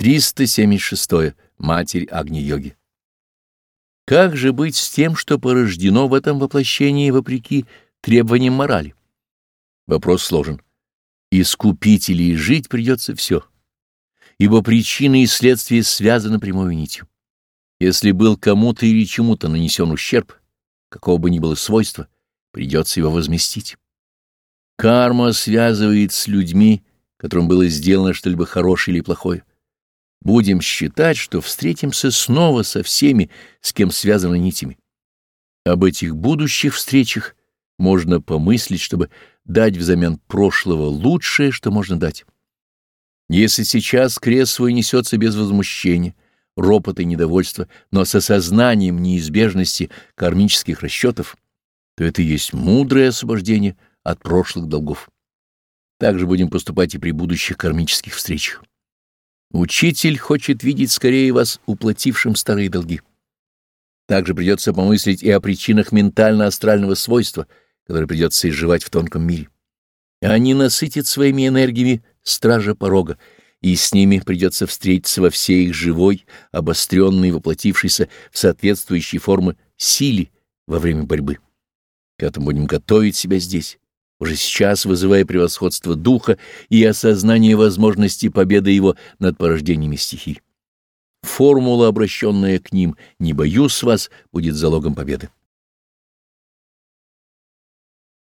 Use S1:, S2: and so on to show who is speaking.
S1: 376. Матерь Агни-йоги. Как же быть с тем, что порождено в этом воплощении вопреки требованиям морали? Вопрос сложен. Искупителей жить придется все, ибо причины и следствия связаны прямой нитью. Если был кому-то или чему-то нанесен ущерб, какого бы ни было свойства, придется его возместить. Карма связывает с людьми, которым было сделано что-либо хорошее или плохое. Будем считать, что встретимся снова со всеми, с кем связаны нитями. Об этих будущих встречах можно помыслить, чтобы дать взамен прошлого лучшее, что можно дать. Если сейчас крест свой несется без возмущения, ропота и недовольства, но с осознанием неизбежности кармических расчетов, то это и есть мудрое освобождение от прошлых долгов. Так же будем поступать и при будущих кармических встречах. Учитель хочет видеть скорее вас уплатившим старые долги. Также придется помыслить и о причинах ментально-астрального свойства, которые придется изживать в тонком мире. Они насытят своими энергиями стража порога, и с ними придется встретиться во всей их живой, обостренной, воплотившейся в соответствующие формы силе во время борьбы. К этому будем готовить себя здесь уже сейчас вызывая превосходство духа и осознание возможности победы его над порождениями стихий. Формула, обращенная к ним «не боюсь вас», будет залогом победы.